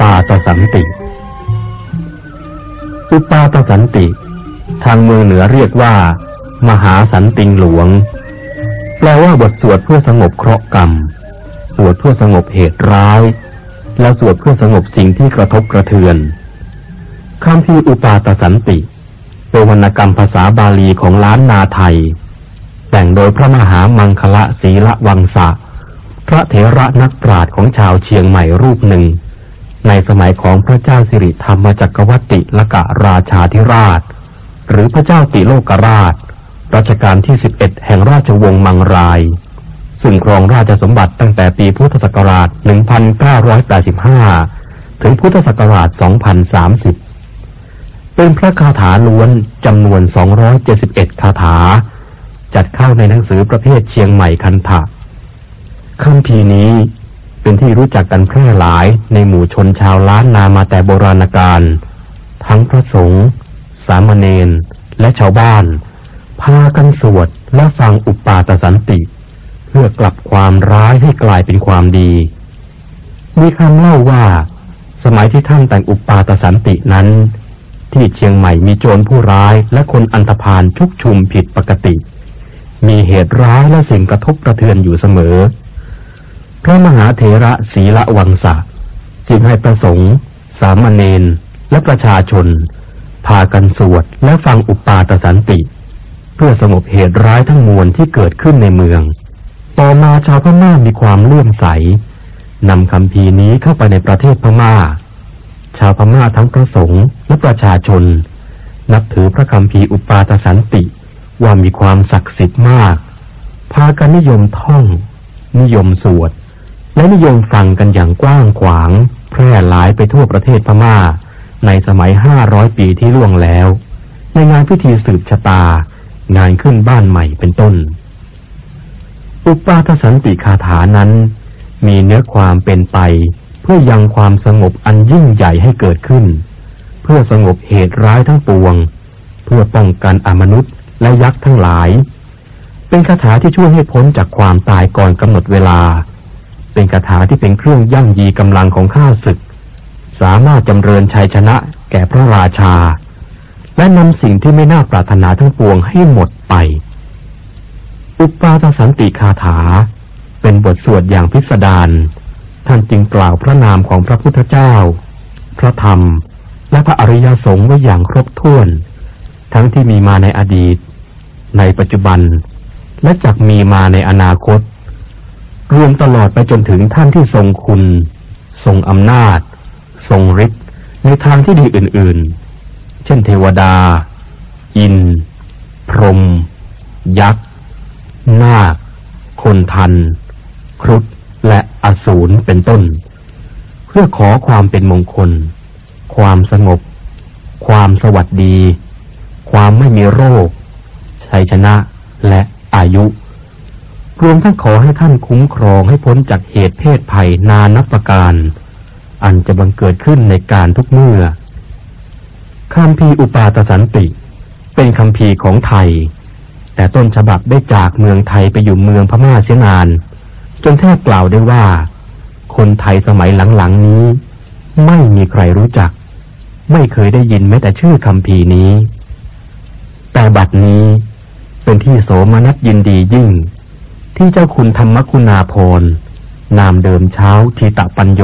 ปาตสันติ อุปาตสันติ ทางเมืองเหนือเรียกว่า มหาสันติงหลวง แปลว่าบทสวดเพื่อสงบเคราะห์กรรม สวดเพื่อสงบเหตุร้าย และสวดเพื่อสงบสิ่งที่กระทบกระเทือนคำพีอุปาตสันติเป็นวรรณกรรมภาษาบาลีของล้านนาไทย แต่งโดยพระมหามังคละศีละวังสะ พระเถระนักปราชญ์ของชาวเชียงใหม่รูปหนึ่ง ในสมัยของพระเจ้าสิริธรรมจักรวรรติละกะราชาธิราช หรือพระเจ้าติโลกราช รัชกาลที่สิบเอ็ดแห่งราชวงศ์มังราย ซึ่งครองราชสมบัติตั้งแต่ปีพุทธศักราช 1985 ถึงพุทธศักราช 2030 เป็นพระคาถาล้วนจำนวน 271 คาถา จัดเข้าในหนังสือประเภทเชียงใหม่คันถะคำพีนี้ เป็นที่รู้จักกันแพร่หลายในหมู่ชนชาวล้านนามาแต่โบราณกาลทั้งพระสงฆ์สามเณรและชาวบ้าน พากันสวดและฟังอุปปาตสันติ เพื่อกลับความร้ายให้กลายเป็นความดี มีคำเล่าว่า สมัยที่ท่านแต่งอุปาตสันตินั้น ที่เชียงใหม่มีโจรผู้ร้ายและคนอันธพาลชุกชุมผิดปกติ มีเหตุร้ายและสิ่งกระทบกระเทือนอยู่เสมอ พระมหาเถระศีละวังสะจึงให้ประสงค์สามเณรและประชาชน พากันสวดและฟังอุปาตสันติ เพื่อสงบเหตุร้ายทั้งมวลที่เกิดขึ้นในเมือง ต่อมาชาวพม่ามีความเลื่อมใสนำคำพีนี้เข้าไปในประเทศพม่า ชาวพม่าทั้งพระสงฆ์และประชาชน นับถือพระคำพีอุปาทสันติว่ามีความศักดิ์สิทธิ์มาก พากันนิยมท่อง นิยมสวด และนิยมฟังกันอย่างกว้างขวาง แพร่หลายไปทั่วประเทศพม่า ในสมัยห้าร้อยปีที่ล่วงแล้ว ในงานพิธีสืบชะตา งานขึ้นบ้านใหม่เป็นต้น อุปาทสันติคาถานั้น มีเนื้อความเป็นไป เพื่อยังความสงบอันยิ่งใหญ่ให้เกิดขึ้น เพื่อสงบเหตุร้ายทั้งปวง เพื่อป้องกันอมนุษย์และยักษ์ทั้งหลาย เป็นคาถาที่ช่วยให้พ้นจากความตายก่อนกำหนดเวลา เป็นคาถาที่เป็นเครื่องยั่งยีกำลังของข้าศึก สามารถจำเริญชัยชนะแก่พระราชา และนำสิ่งที่ไม่น่าปรารถนาทั้งปวงให้หมดไป อุปาทสันติคาถา เป็นบทสวดอย่างพิสดารท่านจึงกล่าวพระนามของพระพุทธเจ้า พระธรรม และพระอริยสงฆ์ไว้อย่างครบถ้วน ทั้งที่มีมาในอดีต ในปัจจุบัน และจักมีมาในอนาคต รวมตลอดไปจนถึงท่านที่ทรงคุณ ทรงอำนาจ ทรงฤทธิ์ในทางที่ดีอื่น ๆ เช่นเทวดา อิน พรหมยักษ์ นาค คนทัน ครุฑและอสูรเป็นต้น เพื่อขอความเป็นมงคล ความสงบ ความสวัสดี ความไม่มีโรค ชัยชนะและอายุ รวมทั้งขอให้ท่านคุ้มครองให้พ้นจากเหตุเพศภัยนานับประการ อันจะบังเกิดขึ้นในการทุกเมื่อคำพีอุปาตสันติ เป็นคำพีของไทย แต่ต้นฉบับได้จากเมืองไทยไปอยู่เมืองพม่าเสียนาน จนแทบกล่าวได้ว่า คนไทยสมัยหลังๆนี้ ไม่มีใครรู้จัก ไม่เคยได้ยินแม้แต่ชื่อคำพีนี้ แต่บัดนี้เป็นที่โสมนัสยินดียิ่ง ที่เจ้าคุณธรรมคุณาพร นามเดิมเช้าทีตะปัญโย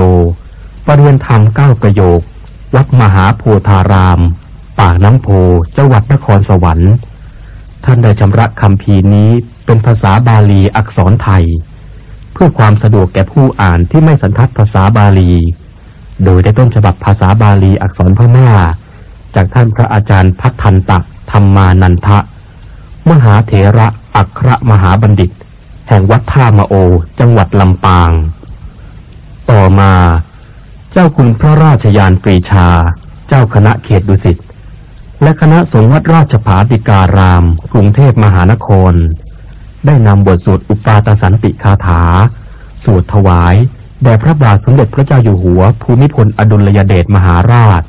ปรเรียนธรรมเก้าประโยค วัดมหาโพธาราม ปากน้ำโพจังหวัดนครสวรรค์ ท่านได้ชำระคำพีนี้เป็นภาษาบาลีอักษรไทย เพื่อความสะดวกแก่ผู้อ่านที่ไม่สันทัดภาษาบาลี โดยได้ต้นฉบับภาษาบาลีอักษรพม่า จากท่านพระอาจารย์พัฒนตะธรรมานันทะ มหาเถระอัครมหาบัณฑิต แห่งวัดท่ามโอ จังหวัดลำปาง ต่อมา เจ้าคุณพระราชยานปรีชา เจ้าคณะเขตดุสิต และคณะสงฆ์วัดราชภาติการาม กรุงเทพมหานคร ได้นำบทสวดอุปาตสันติคาถา สวดถวายแด่พระบาทสมเด็จพระเจ้าอยู่หัว ภูมิพลอดุลยเดชมหาราช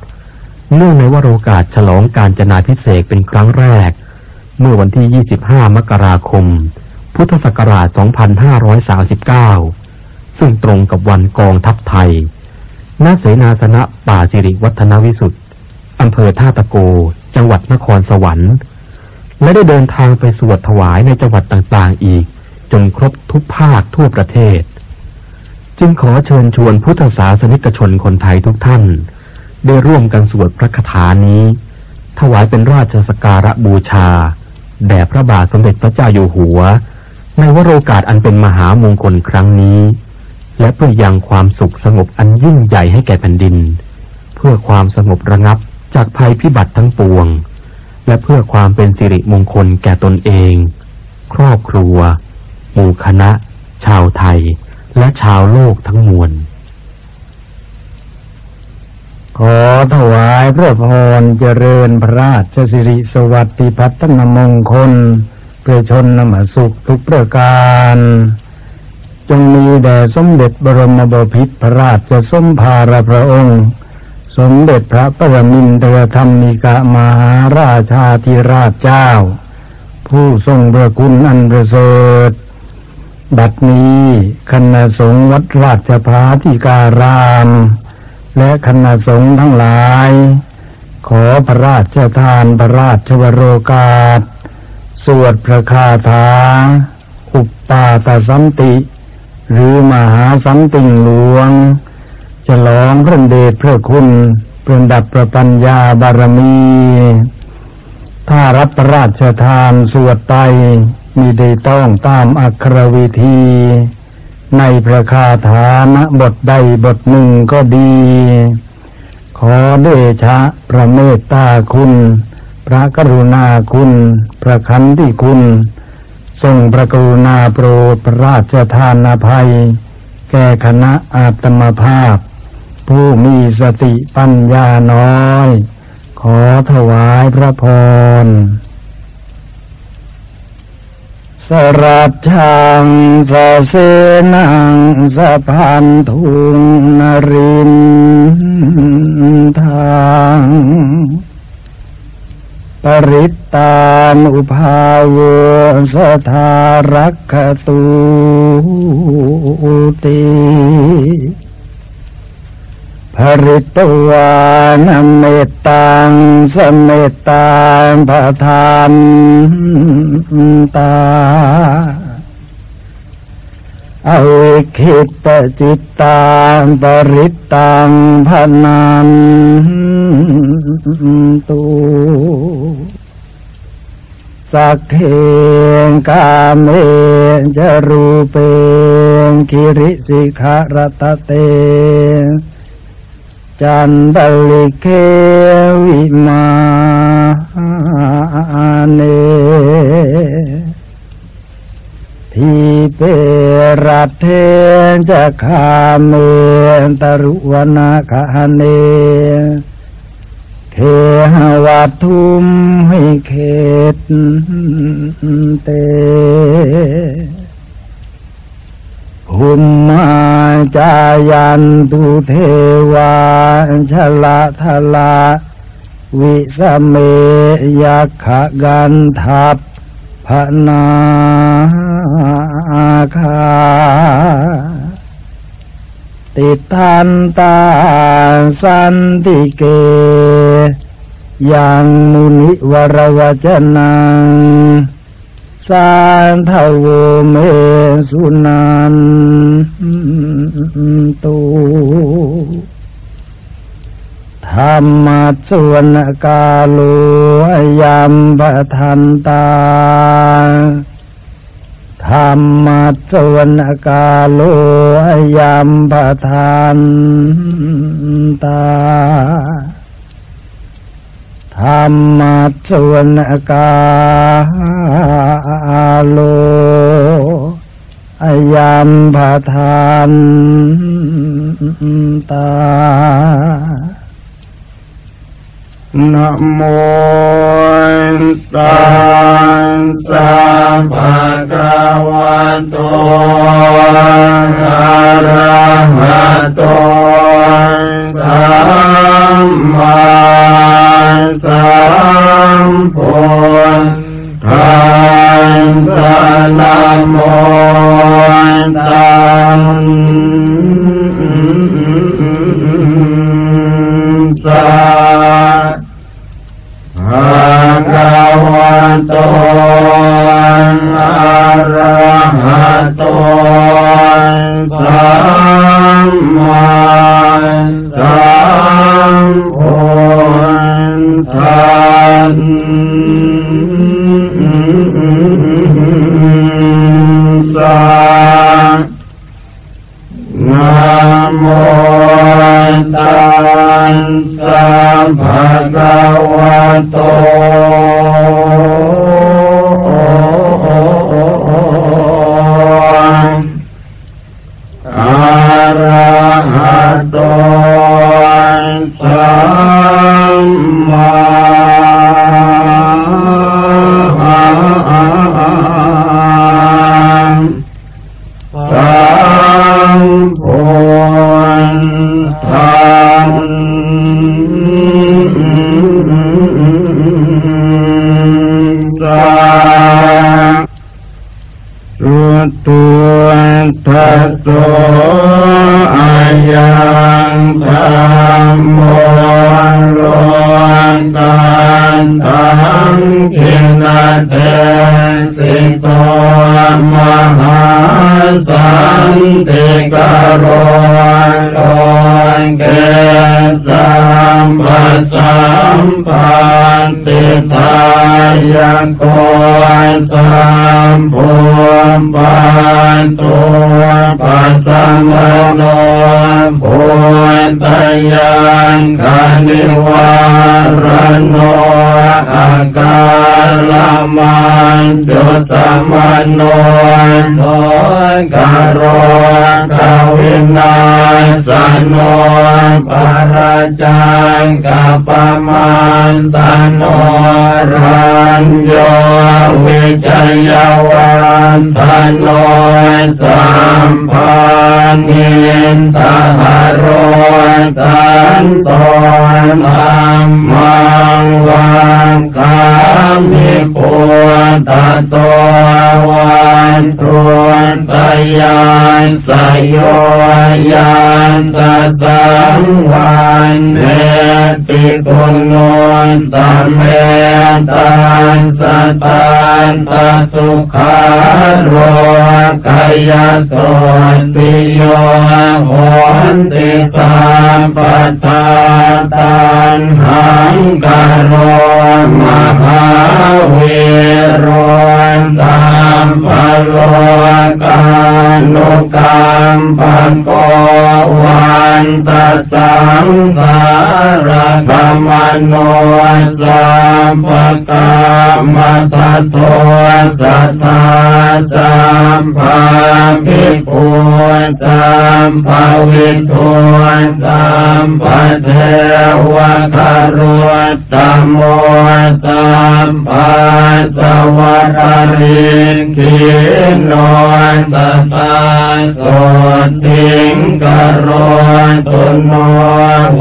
เนื่องในวโรกาสฉลองการจนาพิเศษเป็นครั้งแรก เมื่อวันที่ 25 มกราคม พุทธศักราช 2539 ซึ่งตรงกับวันกองทัพไทย ณ เสนาสนะป่าสิริวัฒนวิสุทธ์อำเภอท่าตะโก จังหวัดนครสวรรค์ และได้เดินทางไปสวดถวายในจังหวัดต่างๆ อีก จนครบทุกภาคทั่วประเทศ จึงขอเชิญชวนพุทธศาสนิกชนคนไทยทุกท่าน ได้ร่วมกันสวดพระคาถานี้ ถวายเป็นราชสการะบูชา แด่พระบาทสมเด็จพระเจ้าอยู่หัว ในวโรกาสอันเป็นมหามงคลครั้งนี้ และเพื่อยังความสุขสงบอันยิ่งใหญ่ให้แก่แผ่นดิน เพื่อความสงบระงับจากภัยพิบัติทั้งปวง และเพื่อความเป็นสิริมงคลแก่ตนเอง ครอบครัว หมู่คณะ ชาวไทย และชาวโลกทั้งมวล ขอถวายพระพรเจริญพระราชสิริสวัสดิพัฒนมงคล เพื่อชนนมสุขทุกประการ จงมีแด่สมเด็จบรมบพิตรพระราชสมภารพระองค์ สมเด็จพระประมินทรธรรมิกามหาราชาธิราชเจ้า ผู้ทรงพระคุณอันประเสริฐบัดนี้คณะสงฆ์วัดราชพาธิการาม และคณะสงฆ์ทั้งหลาย ขอพระราชทานพระราชวโรกาส สวดพระคาถา อุปปาตสันติ หรือมหาสันติงหลวงจะลองพระเดชพระคุณเป็นดับประปัญญาบารมี ถ้ารับพระราชทานสวดไปมีได้ต้องตามอักรวิธี ในพระคาถานบทใดบทหนึ่งก็ดี ขอเดชะพระเมตตาคุณ พระกรุณาคุณ พระคันติคุณ ทรงพระกรุณาโปรดพระราชทานอภัย แก่คณะอาตมภาพ ผู้มีสติปัญญาน้อย ขอถวายพระพรสรัจชังสะเสนังสะพันทุงนรินทาง ปริตตานุภาโวสทารักขตูติภริตวานเมตตังสเมตตาปทานตา อวิคิตปจิตตาปริตังพนันตุสักเคงกาเมจรูเปงคิริสิขารตเต จันดลิเควิมาเน ที เปรตเทจะคาเมตรุวนาคาเน เทหวัทุมให้เขตเตหุมมาจายันตุเทวาชละทละ วิสเมยักขกันทัพ พนาคาติทันตาสันติเก ยังมุนิวรวจนังสานทวเมสุนันตุ ธรรมะสวนกาโลยามปทันตาธรรมะสวนกาโลยามปทันตาธรรมะสวนกาโลยามปทันตา นะโมตัสสะภะคะวะโตอะระหะโตสัมมาสัมพุ นตตาสดทิงกรณตุนโน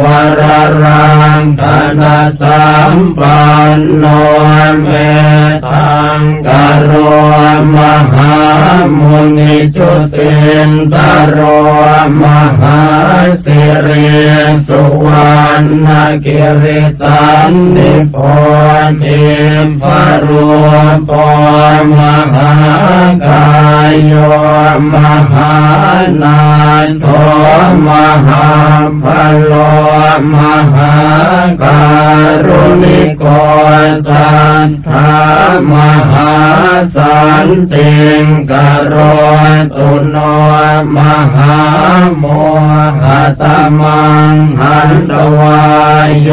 วรรังตนาสัมปันโนเมตังกรณ มหามุนิจุตินตารมหาสิริสุวรรณกิริตันนิพนธิปรุปมหากายโยมหานานโทมหาพโลมหาการุณิโกตันธามหาสันติงกโรตุโนมหาโมหตมังหันตวายโย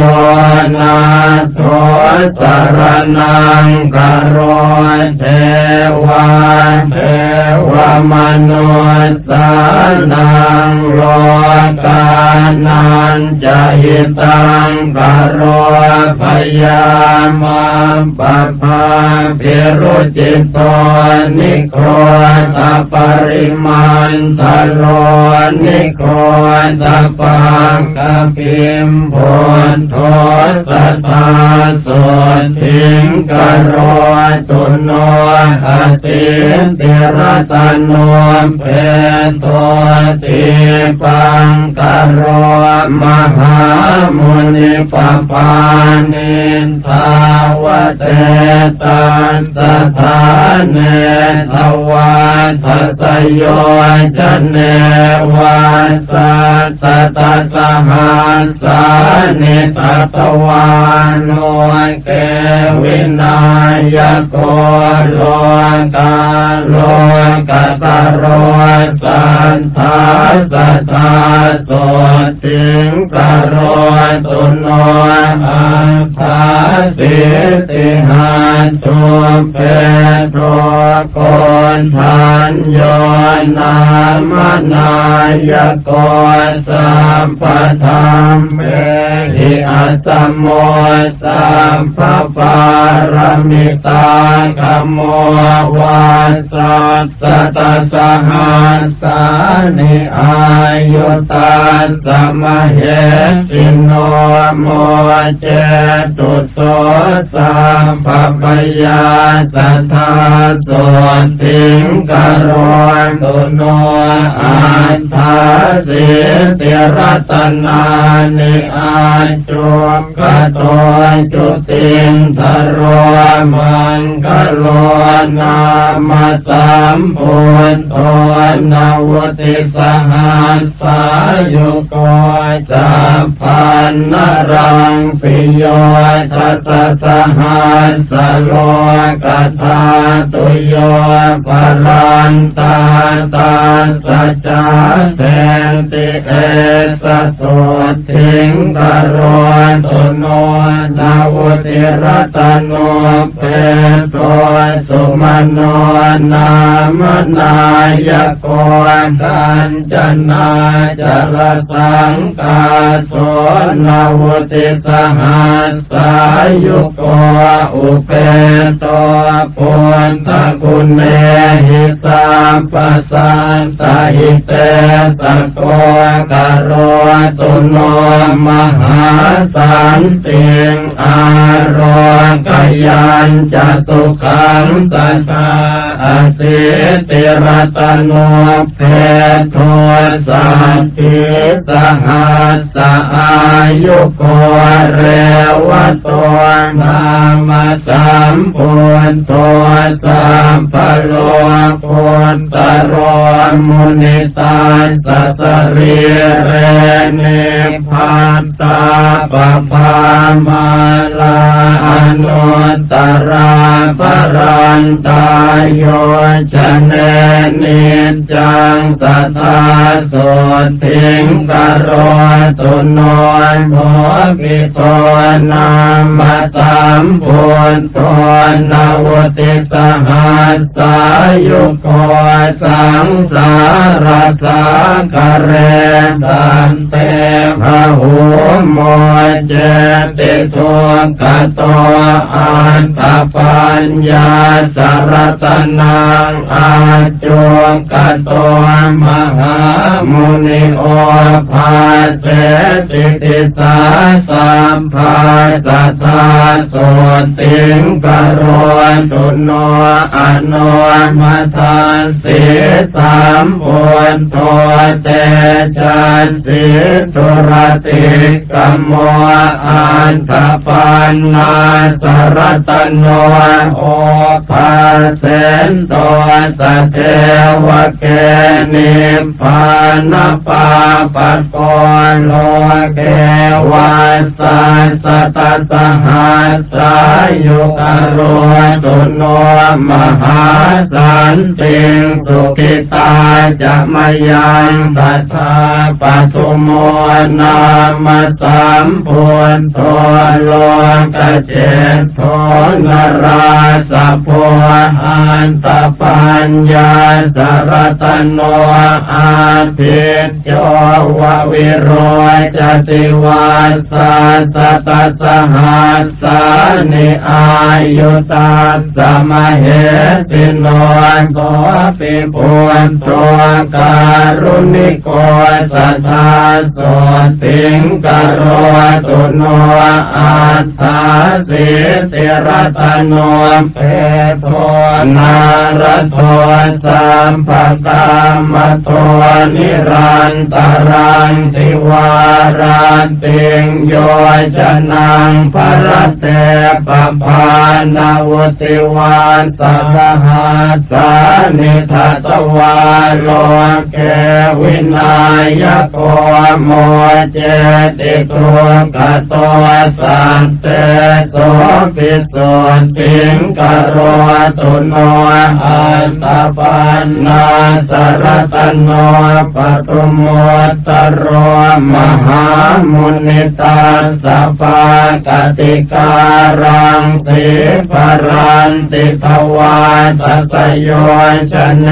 นาโสสรนังกโรเทวาเทวมนุสานังโลกานันจะหิตังกโรพยามาปภาภิรุจิตตนิโครตปริมาณตโลนิโครตปังกปิมพนทสตาสุทิงกโรตุโนอติเตระตโนเปโตติปังกโรมหามุนิปปานินทาวเตตัสสถาเนทวันสสโยชเนวันสสตสหัสสานิตตวานโนเกวินายโกโลกาโลกาตโรสันทาสัตาสติงกโรตุนโนอาสาสิติหันตุเปโรโกนทันโยนามนายโกสัมปธรรมเมหิอัตโมสัมภปารมิตากโมวันสัตตสหัสสานิอายุตาสมเหสิโนโมเจตุโสสัมภปยาสัทธาโสนติงกโรตุโนอันทาสิติรัตนานิอาจุมกโตจุติงทโรมันกโลนามาสัมพุทโธนาวติสหัสสายุโกจัพพันนรังปิโยทัสสหัสสโลกธาตุยโยปรันตาตาสัจจเสนติเอสสุทิงกโรตุโนนาวติรัตโนเปโตสุมโนนามนายโกกันจนาจรสังกาโสนาวติสหัสสายุโกอุเปโตปุนตะกุเนหิสาปัสสันตหิเตตะโกกโรตุโนมหาสันติงอารกยันจตุขังสัจจาอสิติรัตโนเพโทสัพพิสหัสสอายุโกเรวตัวนามาสัมพุทโธสัามปโลพุทตโรมุนิตาสัสรีเรเนพันตาปภามาลาอนุตราปรันตายโยชเนนิจังสัทธาโสทิงกโรตุโนโมปิโตนามตัมพุทโธนวติสหัสสายุโกสังสารสังกเรตันเตภะหูโมเจติทุกโตอันตปัญญาสารตนังอาจุกโตมหามุนิโอภาเสติติสาสัมภาสัทธาโสติงกโรตุโนอโนมัทานสีสามปุนโทเตจันสีตุรติกมโมอันตปันนาสรตโนโอภาเสนโตสเทวเกนิพานปาปะกโลเกวัสสัสตสหัสสายุกโรตุโนมาหาสันติงสุขิตาจะมยังตัทธาปัตุโมนามาสัมพุทโธโลกเจตโทนราสะโพอันตปัญญาสรตโนอาภิโยวะวิโรจติวาสาสตสหัสสานิอายุตาสมเหติโนโกปิปุนโตการุณิโกสัทธาโสติงกโรตุโนอัตถาสิติรัตโนเปโทนารโทสัมปตามโทนิรันตรันติวารันติงโยชนังประเตปภานาวติวานสัทหาสานิทัตวาโลเกวินายโกโมเจติตุกตัวสัตเตโสปิสุติงกโรตุโนอัสสะปันนาสรตโนปตุโมตโรมหามุนิตาสปากติการังสิปรันติทวาสัสโยชเน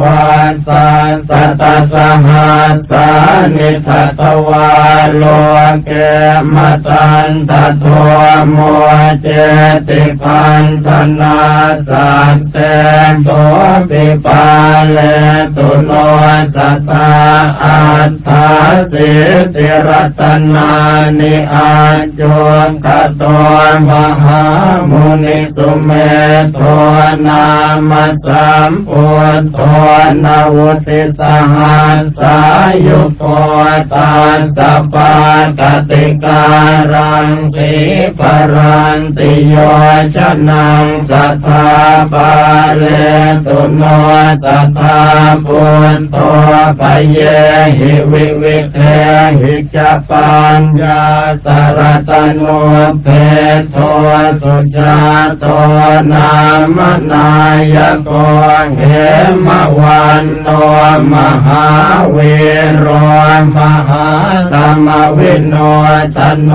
วาสัสตสหัสสานิทัตวาโลเกมตันตโทโมเจติพันธนาสัตเตโตปิปาเลตุโนสัตตาอัตถาสิติรัตนานิอาจุกโตมหามุนิสุเมโทนามัสสัมปุตโทนาวุติสหัสสายุโกตาสปากติการังสีปรันติโยชนังสัทธาบาเลตุโนสัทธาปุตโตปเยหิวิวิเทหิจปัญญาสารตโนเพโทสุจาโตนามนายโกเหมวันโนมหาเวรมหาธรรมวิโนตโน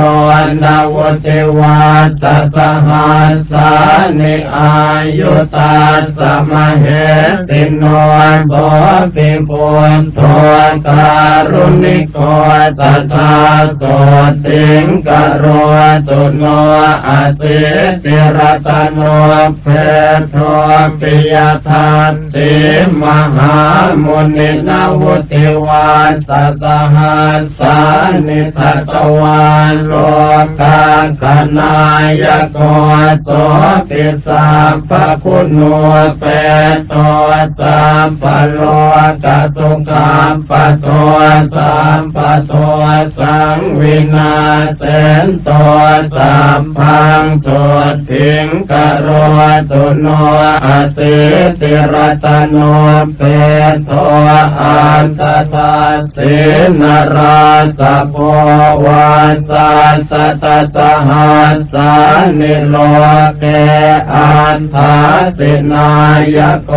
นาวเทวาตสหัสสานิอายุตาสมเหติโนโสปิปุนโทการุณิโกสัทธาโสติงกโรตุโนอาสิติรตโนเพโทปิยทัตติมหามุนินาวุติวาสสหัสสานิทัตวานโลกาคณายโกโสติสัพพคุณโนเปโตสัมปโลกสุขัมปโตสัมปโตสังวินาเสนโตสัมพังสุทิงกโรตุโนอสิติรตโนเปโตอันตตาสินราสโพวาสัสตสหัสสานิโลเกอันทาสินายโก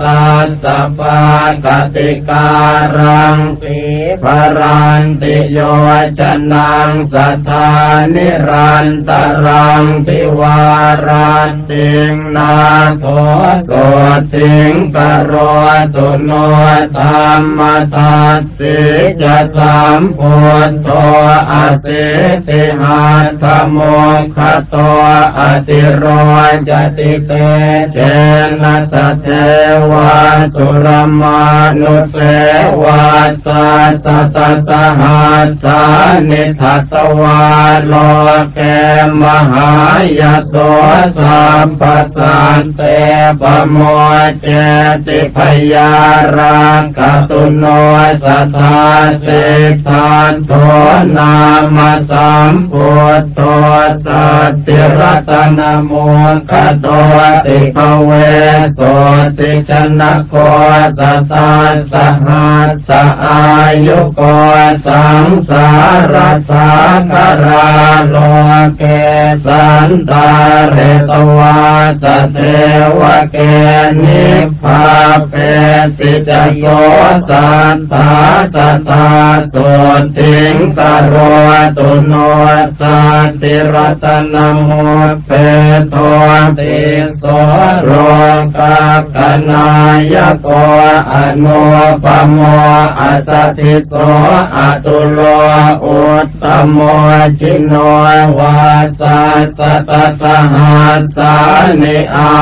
ตัสสปากติการังสีปรันติโยชนังสัทธานิรันตรังติวารันติงนาโทโกติงกโรตุโนธรรมทัสสิจะสัมพุทโตอสิติหัตถโมคโตอติโรจติเตเจนะสเทวาสุรมานุเสวาสัตตสหัสสานิทัตวาโลเกมหายโสสัมปสันเตปโมเจติพยารังกตุโนสัทธาสิทานโทนามาสัมพุทโตสัตติรัตนโมกโตติภเวโสติชนะโกสัตตาสหัสสอายุโกสังสารสาคาราโลเกสันตาเรตวาสเทวเกนิพาเปติจโยสันตาสตาตุติงกโรตุโนสันติรัตนโมเปโทติสโร กากนายโกอนุปโมอัสติโสอตุโลอุตตโมจิโนวาสัสตสหัสสานิอา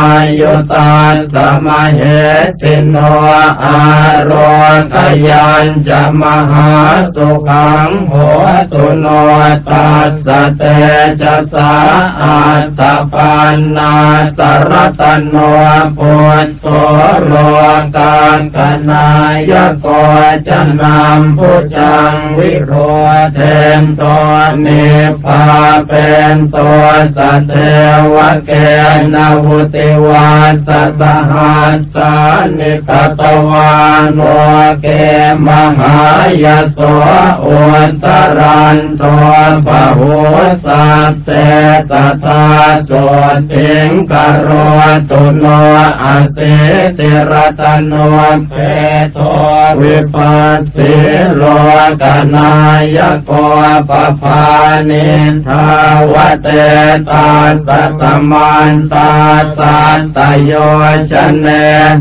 ยุตาสมเหติโนอาโรกยัญจะมหาสุขังโหตุโนตัสสเตจะสาอัตตปันนาสรตโนปุตโตโลกานกนายกจะนำผู้จังวิโรเทนตัวนิพพาเป็นตัวสเทวะเกนาวุติวาสสหัสสานิกตวานโนเกมหายโสอุตรันโตปะหุสัตเตตถาโสติงกโรตุโนอาเสติรตโนเปโตวิปัสสิโลกนายโกปภานิทาวเตตาสตมันตาสัตตโยชเน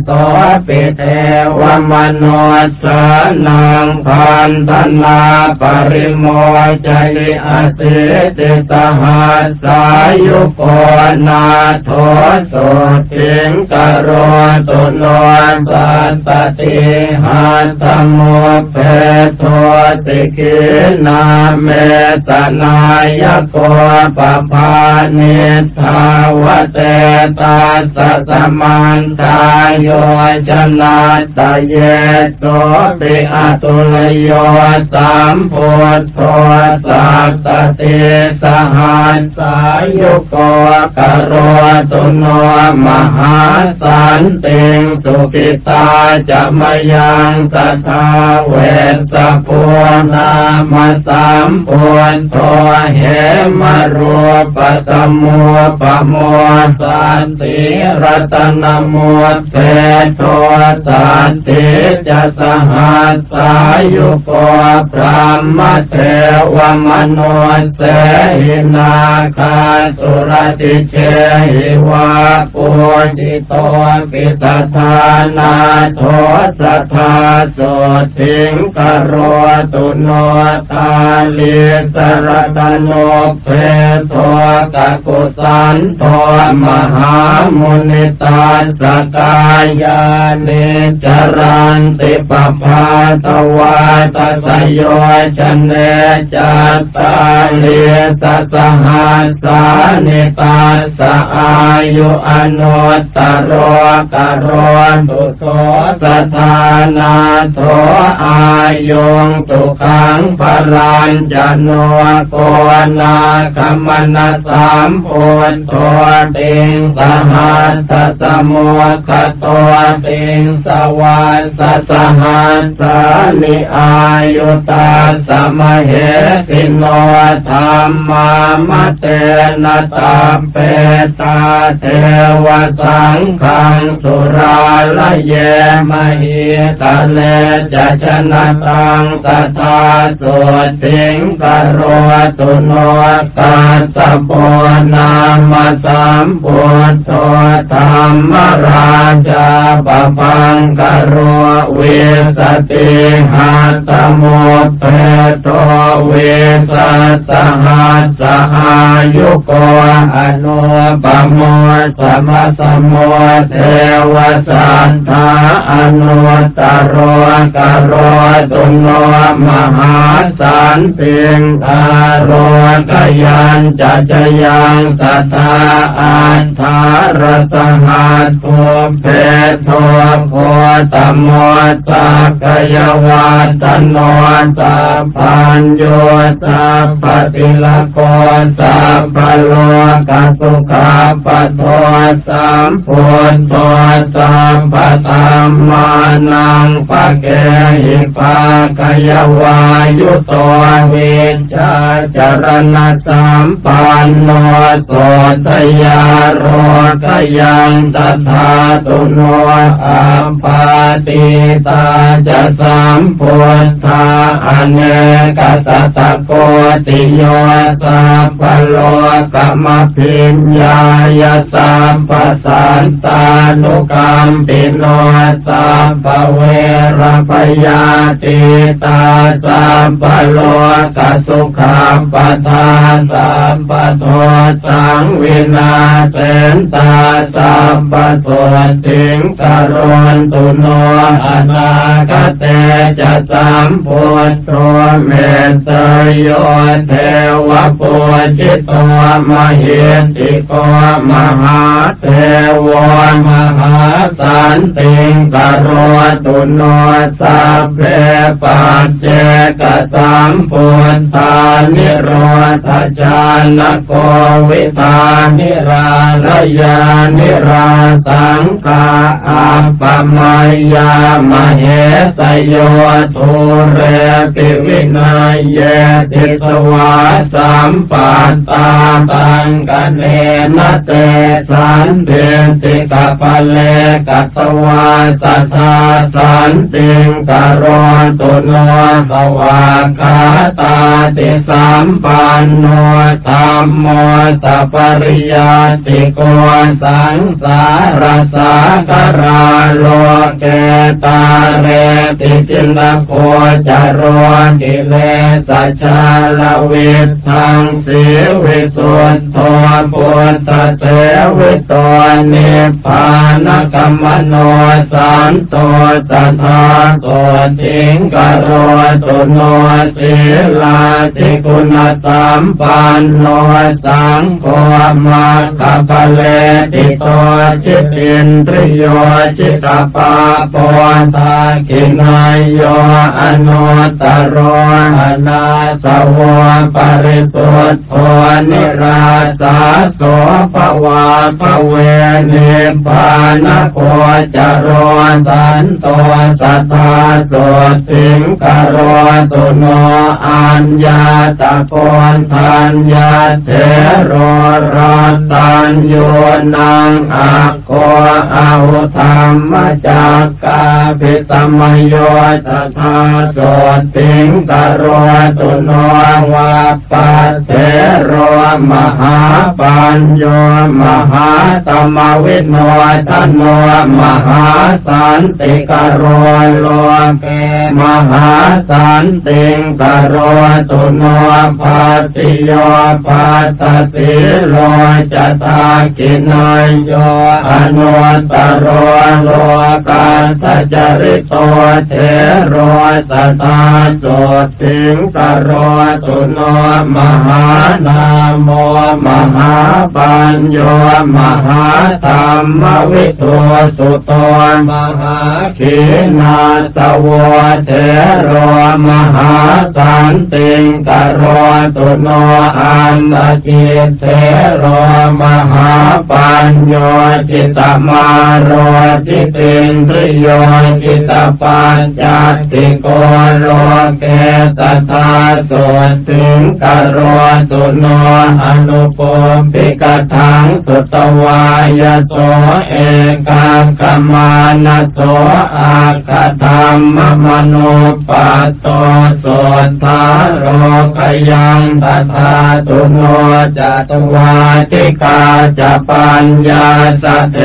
โตปิเทวมโนสนังพันธนาปริโมจริอสิติสหัสสายุโกนาโทโสติงกาโรตุโนสัตตติหันธโมเปโทติกินาเมตนายโกปภานิทาวเตตาสสมันตายโยชนาตเยโตปิอตุลโยสัมพุทโธสัตตติสหัสสายุโกกโรตุโนมหาสันติงสุปิตาจะมยังสัทธาเวสปุนามาสามปุนโทเหมรูปสมุปโมสันติรัตนโมเตโทสันติจะสหัสสายุโกพระมเทวมโนเสหินาคาสุรติเชหิวาปุจิโตปิตทานาโทสทธาโสติงกโรตุโนตาลิสรตโนเพโทกกุสันโทมหามุนิตาสกายานิจรันติปภาตวาตสยชเนจัตตาลิสสหัสานิตาสอายุอนุตตรกโรตุโสสถานาโทอายุงตุขังปรัญจโนโกนาคมนสามโพตัวติงสหัสสมุขตัวติงสวาสสหัสสานิอายุตาสมเหติโนธรรมามเตนะตาเปตาเทวสังขังสุราละเยมหิตะเลจะชนะตังตถาสวติงกโรตุโนตาสะปนามาสามปุตโตธรรมราชาปปังกโรเวสติหัตโมเปโตเวสัสหัสอายุโกอนุปโมสมสโมเทวสันทาอนุตโรกโรตุโนมหาสันติงอโรกยันจะจยังสัทธาอันทารสหัสโพเพโทโพตโมสักยวัตโนสัพพัญโยสัปติลโกสัพพโลกัสุขาปโทสัมพุทโธสัมปตามานังปะเกหิปากยวายุโตวิจาจรณะสัมปันโนโสตยาโรกยังตถาตุโนอัมปาติตาจะสัมพุทธาอเนกตตะโกติโยสัพพโลกมพิญญายสัมปสันตานุกรรมปิโนสัพพเวรปยาติตาสัมปโลกสุขัมปทาสัมปโทสังวินาเสนตาสัมปโทติงกรณตุโนอนาคเตจะสามพุทโธเมตตโยเทวปุจิตวมหิติโกมหาเทวมหาสันติงกโรตุนสัพเพปัจเจกสัมพุทธานิโรธจานโกวิตานิราระยานิราสังกาอัปปมายามเหสโยทุเรปิวินัยเยติสวาสัมปัตตาตังกันเนนเตสันเดติกะปะเลกัตวาสัทาสันติงกโรตุโนสวากาตาติสัมปันโนธรรมโมสัปริยติโกสังสารสาคราโลเกตาเรติจินโคจารกิเลสชาลวิทังสีวิสุทโธปุตตะเทวิตวนิพพานกัมมโนสันโตสัทธาโตทิงกโรตุโนสิลาติคุณสัมปันโนสังโฆมาคปเลติโตจิตินทริโยจิตปาปตากินายโยอนุตโรอนาสวปริสุทธโนิราสาโสภวาภเวเนพานโคจโรสันโตสัทธาโสติงกโรตุโนอัญญาตะโกนทัญญาเทโรรัตัญโยนังอาโกอาหุธรรมจักกาภิสมัยโยสัทธาโสติงกโรตุโนวาปัสเทโรมหาปัญโยมหาตมวิโนตโนมหาสันติกโรโลเกมหาสันติงกโรตุโนภาติโยปัสสติโลจตากินายโยอนุตตโรโลกาสจริโตเทโรสตาโสติงกโรตุโนมหานามโมมหาปัญโยมหาธรรมวิทุสุตมหาขีนาสวเทโรมหาสันติงกโรตุโนอันตจิตเทโรมหาปัญโยจิตตมาโรจิตินทริโยจิตตปัญจติโกโลเกตตาโสติงกโรตุโนอนุปปิกทังสุตวายโสเอกังกมานาโสอาคธรรมมโนปัตโตโสทาโรกยังตถาตุโนจตวาติกาจปัญญาสเท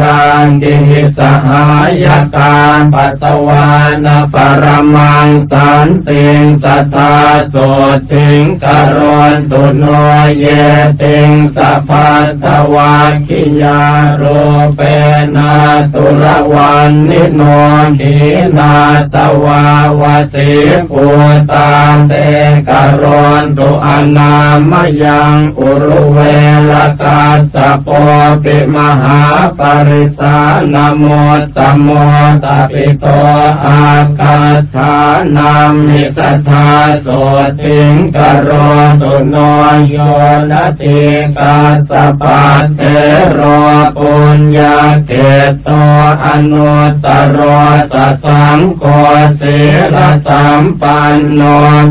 รังกิสหายกาปัตวานปรมังสันติงสัทาโสติงกโรตุโนเยติงสัพพัตวาคิยาโรเปนาตุระวันนิโนขีนาตวาวสิปุตาเตกโรนตุอนามยังอุรุเวลกาสโปปิมหาปริสานโมตโมตปิโตอากาธานามิสัทธาโสติงกโรตุโนโยนติกาสปัตเทโรปุญญาเกตโตอนุตโรตสังโฆสีลสัมปันโน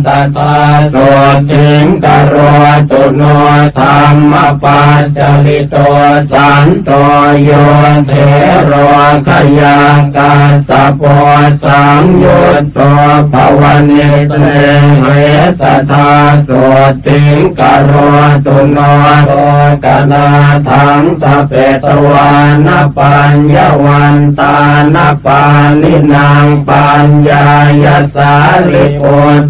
ตตาโสติงกโรตุโนธรรมปัจจลิโตสันโตโยเทโรขยากาสะปอสังยุตตภวนิเตเหสทาโสติงกโรตุโนโตกนาทังสเปตววานปัญญวันตานปานินางปัญญายสาลิโอ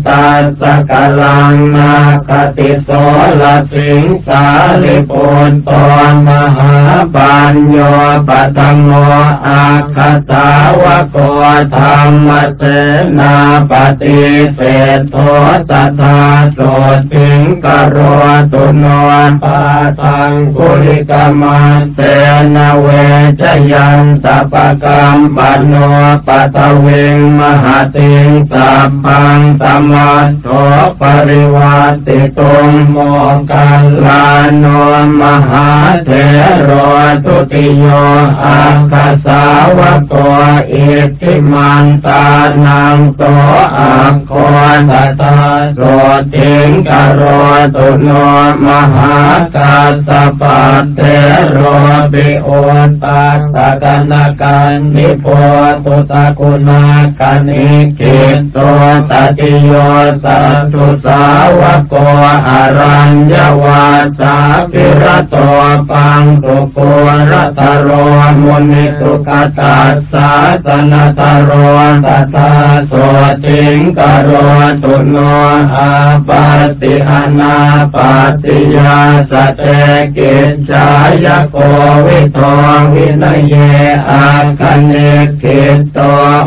ตัสกลังนาคติโสลสิงสาลิโอนตอนมหาปัญโยปัตโมอาคตาวโกธรรมเสนาปฏิเสโทสัทธาโสติงกโรตุนนปาทังกุลิกามาเสนาเวจยันตปกรรมปโนปัตเวงมหาติงสัพพังสมัตโตปริวัติตุงโมกัลลานมหาเถโรตุติโยอาคาสาวะโกอิทิมันตานังโตอาโคตตาโสติงกโรตุโนมหากาสปัตเถโรปิโอตัสสะกนาการนิโพตุตะกุณาคานิกิตโตตติโยสัตุสาวโกอารัญญวาสาปิรโตปังตุโกรัตโรมุนิสุขตัสสะสนาตโรตัตาโสติงกโรตุโนอาปาติอนาปาติยาสเตกิจจายโกวิโตวินเยอาคันเนกิตโต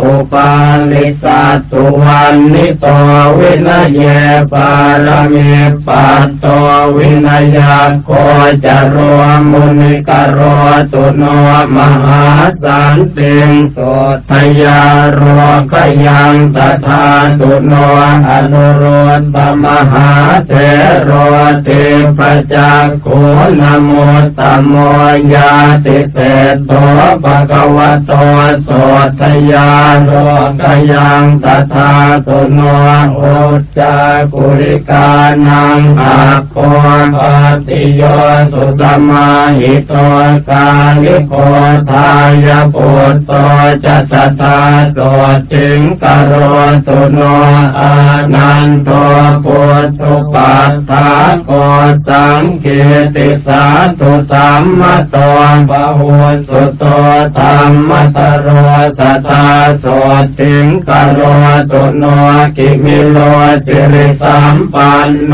อุปาลิสัตุวันนิโตวินเยปารมีปัตโตวินยาโคจรวมุนิกโรตุโนมหาสันติงโสทยาโรกยังตถาตุโนอนุโรตมหาเถโรติปจักโขนโมตโมยาติเตโตภะคะวะโตโสทยาโรกยังตถาตุโนโอจากุริกานังอาโคปติโยสุตมาหิโตกาลิโกทายาปุตโตจัตตาโสจิงกโรตุโนอานันโตปุตุปัฏฐาโกสังเกติสาตุสัมมโตปะหุสุโตธรรมตโรสัทาโสจิงกโรตุโนกิมิโลจิริสัมปันโน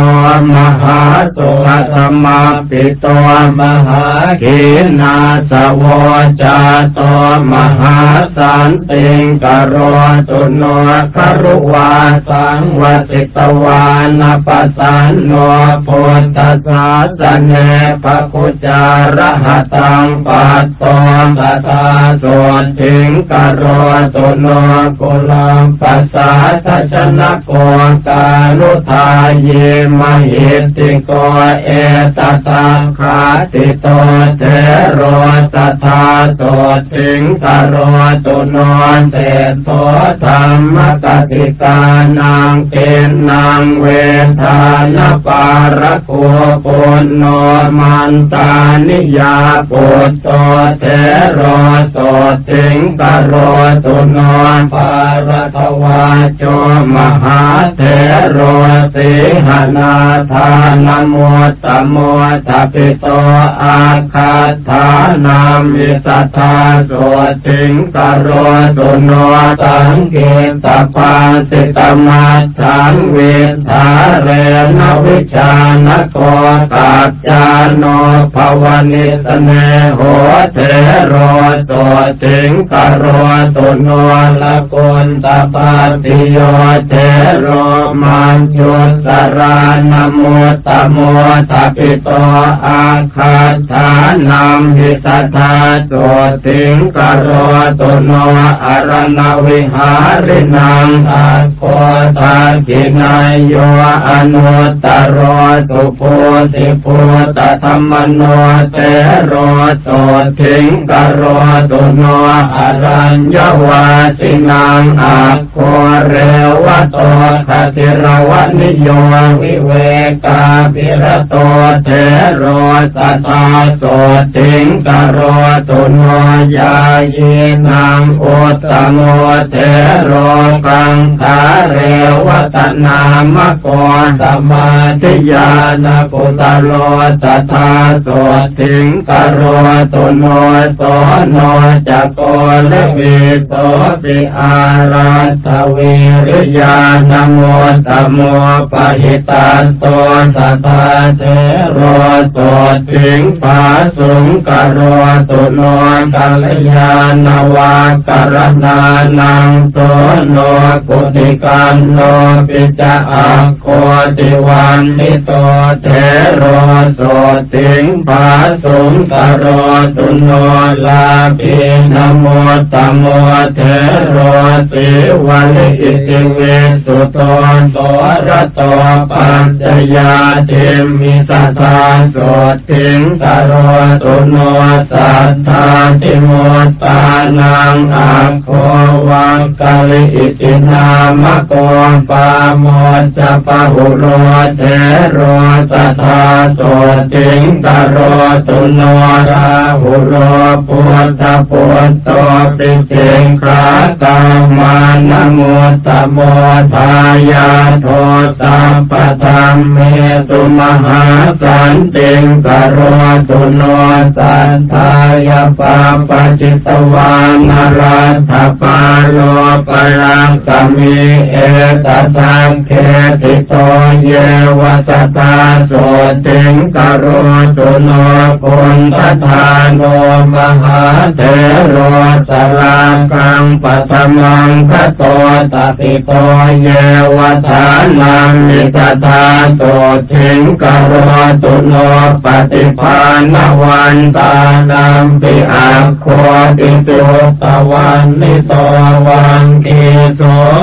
มหาสุขธรรมปิโตมหาขีนาสวจาโตมหาสันติงกโรตุโนครุวาสังวสิตวานปัสสันโนพุทธศาสเนปะคุจารหัตังปัตโตตตาโสติงกโรตุโนกุลังปัสสาทัชนะโกกาลุทาเยมหิติโกเอตตาคาติโตเทโรตถาโสติงกโรตุโนเตโตธรรมกติกานังเกณนางเวทานปารโกปุณโนมันตานิยาปุตโตเทโรโสติงปโรตุโนปารทวาโจมหาเทโรสิง นาทานโมตโมตปิโตอาคาธานามิสัทธาโสติงกโรตุโนตังเกตปาสิตมาทังเวทาเรนวิชานโกตัจจานโนภวนิสเนโหเทโรโสติงกโรตุโนละกุลตปาติโยเทโรมันจุสรานโมตโมตปิโตอาคาธานัมหิตธาโสติงกโรตุโนอารณวิหารินังอาโคตากินายโยอนุตตรสุโพธิโพตธรรมโนเตโรโสติงกโรตุโนอรัญญวาสินังอาโคเรวะโตคติรวนิโยวิเวกาปิระโตเทโรสัทาโสติงกโรตุโนยาเยนังอุตโมเทโรกังคาเรวตนามโกสมาธิยานปุตโลตทาโสถิงกโรตุโนโสโนจักโกลวิโตปิอาราทวิริยานโมตโมปะหิตันโตสัทธาเทโรโสถิงปาสุงกโรตุโนกัลยานวากรณานังโตโนกุติกันโนปิจาโคติวันนิโตเทโรโสติงปาสุงกโรตุโนลาภินโมตโมเทโรติวันอิติเวสุโตโตระโตปัญจยาเทมิสัทธาโสติงกโรตุโนสัทธาติโมตานังอาโควังกาลิอิตินามะโกปาโมจะปะหุโรเทโรสัทธาโสติงกโรตุโนราหุโรปุถตปุตโตปิเกงคราตามานโมตโมทายาโทสัมปธรรมเมตุมหาสันติงกโรตุโนสันทายาปาปจิตวานารัตปาโลปรังสมีเอตสังเคติโตเยวสัตาโสติงกโรตุโนปุณตทานโนมหาเทโรสลากังปัตมังคโตตติโตเยวทานังมิตทาโสติงกโรตุโนปฏิภาณวันตานัมปิอาโคติตุตวันนิโตวังกีโส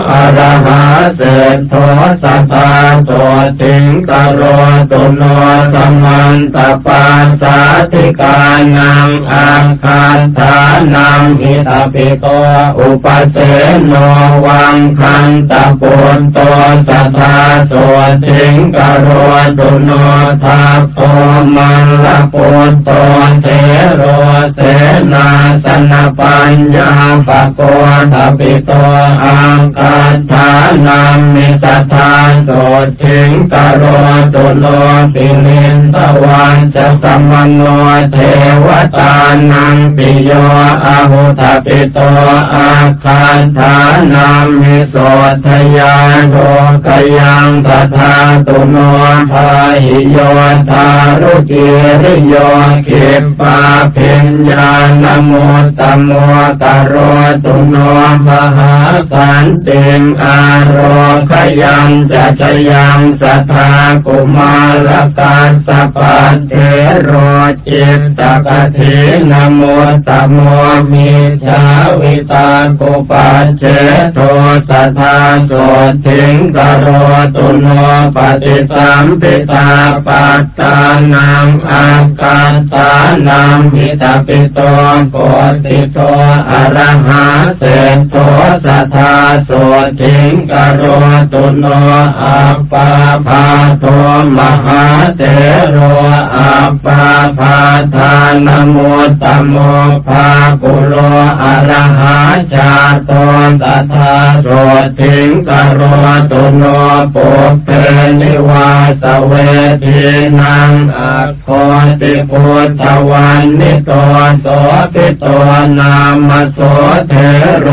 อรหาเศธโทสัตตาโสติงกโรตุโนสมันตปาสาธิกานังอาคาทานังหิตาปิโตอุปเสโนวังคันตะปุตโตสัทธาโสติงกโรตุโนทาโพมันละปุตโตเทโรเสนาสนปัญญาปะโกทปิโตอังคาทานัมมิสัทธาโสติงกโรตุโนปินินตวันจะสัมโนเทวตานังปิโยอาหุทปิโตอาคาทานัมมิโสทยาโลกยังตถาตุโนภาหิโยทารุกิริโยขิปปาพิญญาณโมตโมตโรตุโนมหาสันเตงอารคยังจะจยังสัทธากุมารกาสปัตเทโรจิตตกเทนโมตโมมิชาวิตากุปัจเจโทสัทธาโสถิงกโรตุโนปฏิสัมปิตาปัตตานังอาการตานังมิตาปิโตโกติโตอรหาเศธโทสัทธาโสถิงกโรตุโนอาปปาภาโทมหาเทโรอาปปาภาทานโมตโมภากุโลอรหาชาโตตัทธาโสถิงกโรตุโนปุเพนิวาสเวทีนังอาโคติพุทธวันนิโตโสติโตนามโสเทโร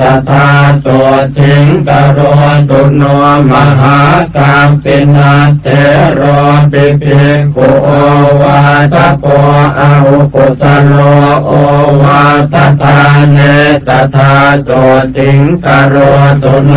ตถาโสถิงกโรตุโนมหากาปินาเทโรปิภิกุโอวาตโปอาหุปุตโลโอวาตตาเนตถาโสถิงกโรตุโน